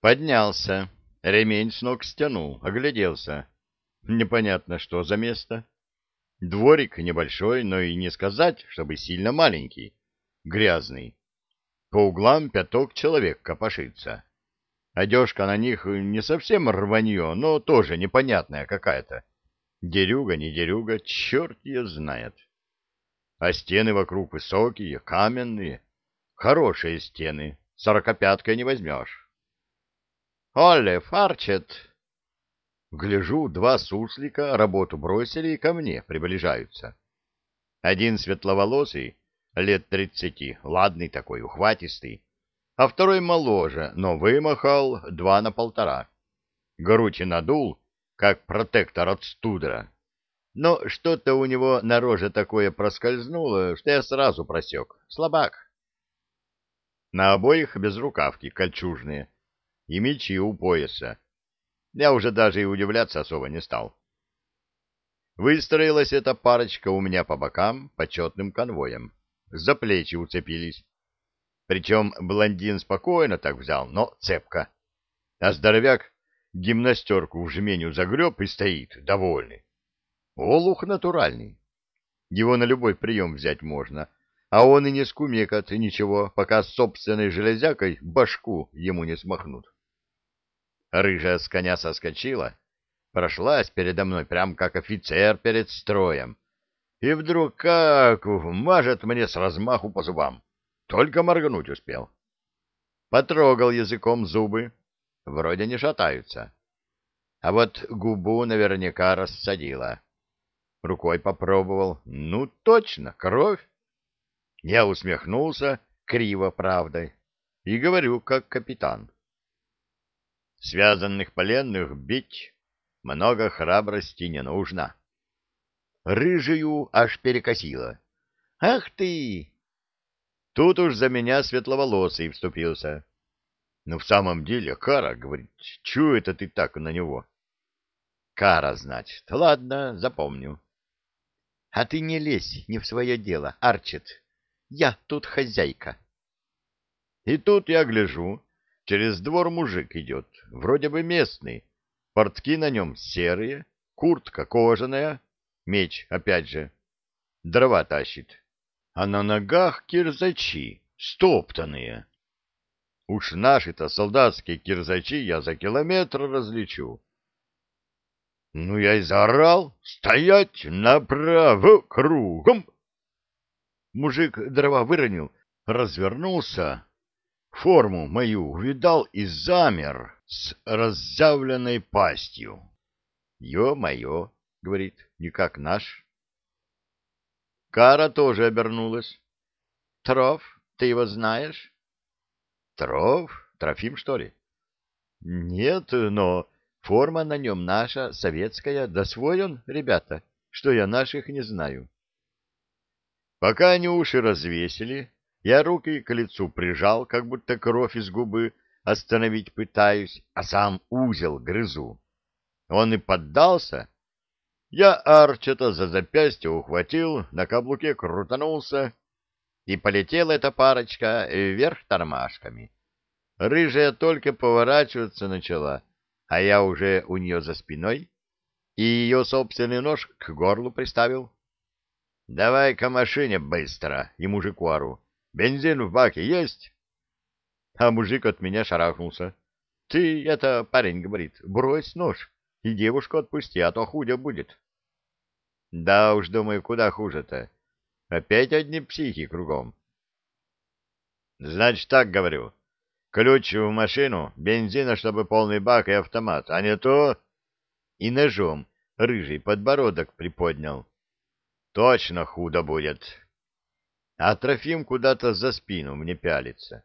Поднялся, ремень с ног стянул, огляделся. Непонятно, что за место. Дворик небольшой, но и не сказать, чтобы сильно маленький, грязный. По углам пяток человек копошится. Одежка на них не совсем рванье, но тоже непонятная какая-то. Дерюга, не дерюга, черт ее знает. А стены вокруг высокие, каменные. Хорошие стены, сорокопяткой не возьмешь. — Оле, фарчет! Гляжу, два суслика работу бросили и ко мне приближаются. Один светловолосый, лет тридцати, ладный такой, ухватистый, а второй моложе, но вымахал два на полтора. Грудь надул, как протектор от студра. Но что-то у него на роже такое проскользнуло, что я сразу просек. Слабак. На обоих безрукавки кольчужные и мечи у пояса я уже даже и удивляться особо не стал. Выстроилась эта парочка у меня по бокам почетным конвоем. За плечи уцепились. Причем блондин спокойно так взял, но цепко. А здоровяк гимнастерку в жменю загреб и стоит, довольный. Олух натуральный. Его на любой прием взять можно, а он и не скумекает ничего, пока собственной железякой башку ему не смахнут. Рыжая с коня соскочила, прошлась передо мной, прям как офицер перед строем. И вдруг как мажет мне с размаху по зубам. Только моргнуть успел. Потрогал языком зубы. Вроде не шатаются. А вот губу наверняка рассадила. Рукой попробовал. Ну, точно, кровь. Я усмехнулся, криво правдой, и говорю, как капитан. Связанных поленных бить много храбрости не нужно. Рыжую аж перекосило. «Ах ты!» Тут уж за меня светловолосый вступился. «Ну, в самом деле, Кара, — говорит, — чего это ты так на него?» «Кара, значит. Ладно, запомню». «А ты не лезь не в свое дело, Арчит. Я тут хозяйка». И тут я гляжу, Через двор мужик идет, вроде бы местный. Портки на нем серые, куртка кожаная, меч, опять же. Дрова тащит. А на ногах кирзачи, стоптанные. Уж наши-то солдатские кирзачи я за километр различу. Ну, я и заорал. Стоять направо кругом. Мужик дрова выронил, развернулся форму мою увидал и замер с разъявленной пастью. «Ё-моё!» — говорит, — «не как наш». Кара тоже обернулась. «Троф, ты его знаешь?» «Троф? Трофим, что ли?» «Нет, но форма на нем наша, советская, да свой он, ребята, что я наших не знаю». Пока они уши развесили, я руки к лицу прижал, как будто кровь из губы остановить пытаюсь, а сам узел грызу. Он и поддался. Я Арчета за запястье ухватил, на каблуке крутанулся, и полетела эта парочка вверх тормашками. Рыжая только поворачиваться начала, а я уже у нее за спиной, и ее собственный нож к горлу приставил. — Давай к машине быстро, и мужику ору. Бензин в баке есть? А мужик от меня шарахнулся. Ты, это, парень, говорит, брось нож и девушку отпусти, а то худо будет. Да уж, думаю, куда хуже-то. Опять одни психи кругом. Значит, так говорю. Ключ в машину, бензина, чтобы полный бак и автомат, а не то... И ножом рыжий подбородок приподнял. Точно худо будет а Трофим куда-то за спину мне пялится.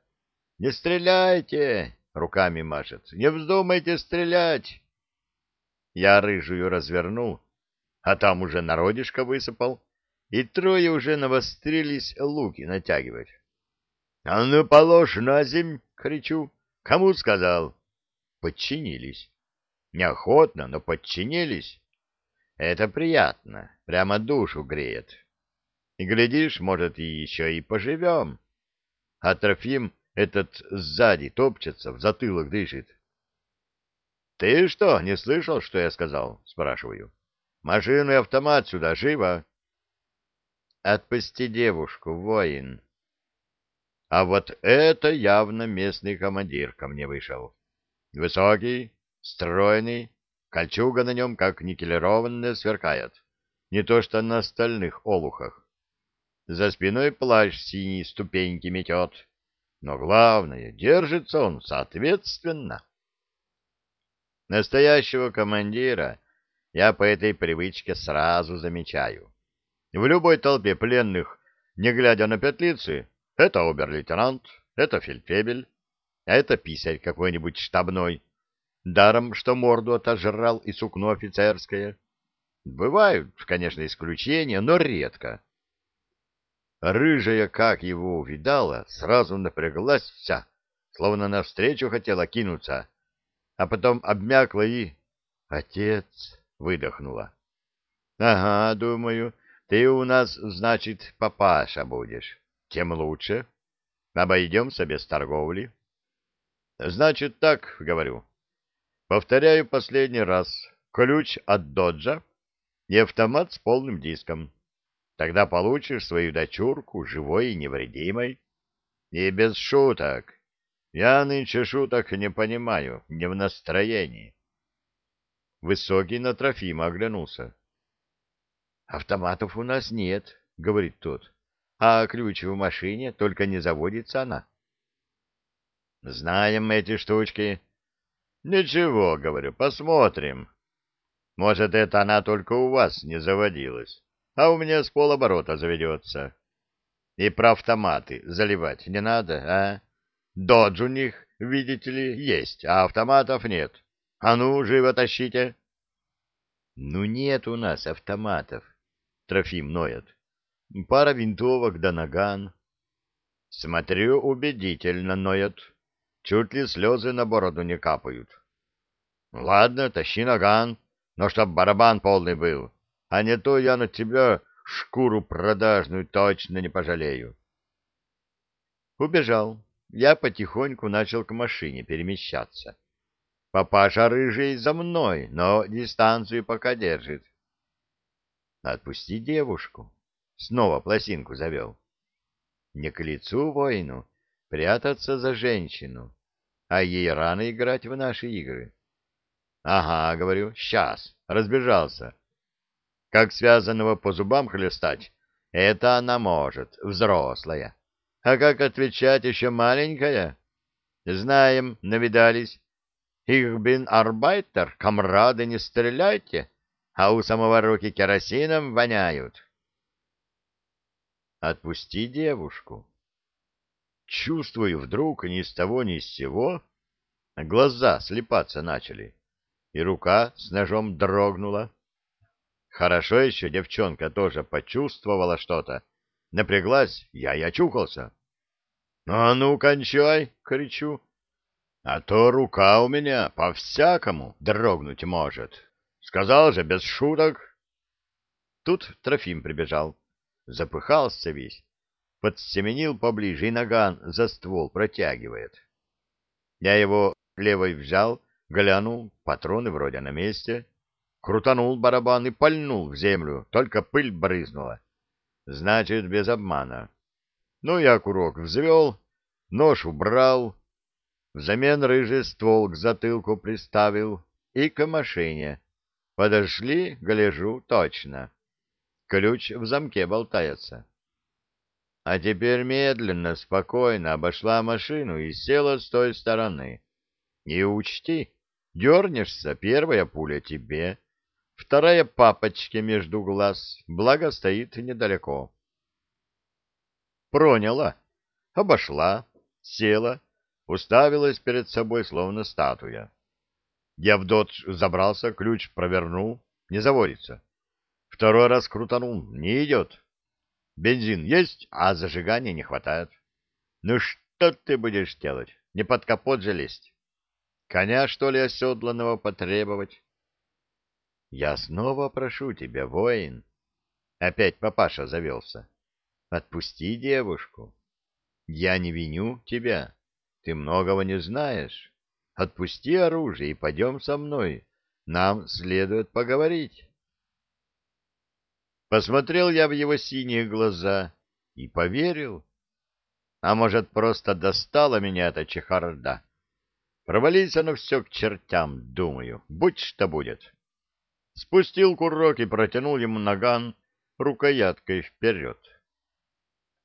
«Не стреляйте!» — руками машет. «Не вздумайте стрелять!» Я рыжую развернул, а там уже народишко высыпал, и трое уже навострились луки натягивать. «А ну, положь на земь!» — кричу. «Кому сказал?» Подчинились. Неохотно, но подчинились. Это приятно, прямо душу греет. И, глядишь, может, и еще и поживем. А Трофим этот сзади топчется, в затылок дышит. Ты что, не слышал, что я сказал? Спрашиваю. Машину и автомат сюда, живо. Отпусти девушку, воин. А вот это явно местный командир ко мне вышел. Высокий, стройный, кольчуга на нем, как никелированная, сверкает. Не то что на остальных олухах. За спиной плащ синий ступеньки метет. Но главное, держится он соответственно. Настоящего командира я по этой привычке сразу замечаю. В любой толпе пленных, не глядя на петлицы, это обер-лейтенант, это фельдфебель, а это писарь какой-нибудь штабной, даром, что морду отожрал и сукно офицерское. Бывают, конечно, исключения, но редко. Рыжая, как его увидала, сразу напряглась вся, словно навстречу хотела кинуться, а потом обмякла и... «Отец!» — выдохнула. «Ага, думаю, ты у нас, значит, папаша будешь. Тем лучше. Обойдемся без торговли». «Значит так, — говорю. Повторяю последний раз. Ключ от доджа и автомат с полным диском. Тогда получишь свою дочурку живой и невредимой. И без шуток. Я нынче шуток не понимаю, не в настроении. Высокий на Трофима оглянулся. — Автоматов у нас нет, — говорит тот. — А ключ в машине, только не заводится она. — Знаем эти штучки. — Ничего, — говорю, — посмотрим. Может, это она только у вас не заводилась а у меня с полоборота заведется. И про автоматы заливать не надо, а? Додж у них, видите ли, есть, а автоматов нет. А ну, живо тащите. Ну, нет у нас автоматов, Трофим ноет. Пара винтовок да наган. Смотрю, убедительно ноет. Чуть ли слезы на бороду не капают. Ладно, тащи наган, но чтоб барабан полный был а не то я на тебя шкуру продажную точно не пожалею. Убежал. Я потихоньку начал к машине перемещаться. Папаша рыжий за мной, но дистанцию пока держит. Отпусти девушку. Снова пластинку завел. Не к лицу воину прятаться за женщину, а ей рано играть в наши игры. Ага, говорю, сейчас, разбежался. Как связанного по зубам хлестать, это она может, взрослая. А как отвечать еще маленькая? Знаем, навидались. Их бин арбайтер, комрады, не стреляйте, а у самого руки керосином воняют. Отпусти девушку. Чувствую вдруг ни с того ни с сего, глаза слепаться начали, и рука с ножом дрогнула. Хорошо еще девчонка тоже почувствовала что-то. Напряглась, я и очухался. — А ну, кончай! — кричу. — А то рука у меня по-всякому дрогнуть может. Сказал же, без шуток. Тут Трофим прибежал. Запыхался весь. Подсеменил поближе и наган за ствол протягивает. Я его левой взял, глянул, патроны вроде на месте крутанул барабан и пальнул в землю, только пыль брызнула. Значит, без обмана. Ну, я курок взвел, нож убрал, взамен рыжий ствол к затылку приставил и к машине. Подошли, гляжу, точно. Ключ в замке болтается. А теперь медленно, спокойно обошла машину и села с той стороны. И учти, дернешься, первая пуля тебе, Вторая папочке между глаз, благо стоит недалеко. Проняла, обошла, села, уставилась перед собой, словно статуя. Я в дот забрался, ключ провернул, не заводится. Второй раз крутанул, не идет. Бензин есть, а зажигания не хватает. Ну что ты будешь делать? Не под капот же лезть. Коня, что ли, оседланного потребовать? Я снова прошу тебя, воин. Опять папаша завелся. Отпусти девушку. Я не виню тебя. Ты многого не знаешь. Отпусти оружие и пойдем со мной. Нам следует поговорить. Посмотрел я в его синие глаза и поверил. А может, просто достала меня эта чехарда. Провалиться оно все к чертям, думаю, будь что будет. Спустил курок и протянул ему наган рукояткой вперед.